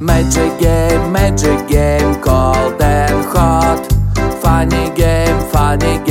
Magic game, magic game, cold and hot. Funny game, funny game,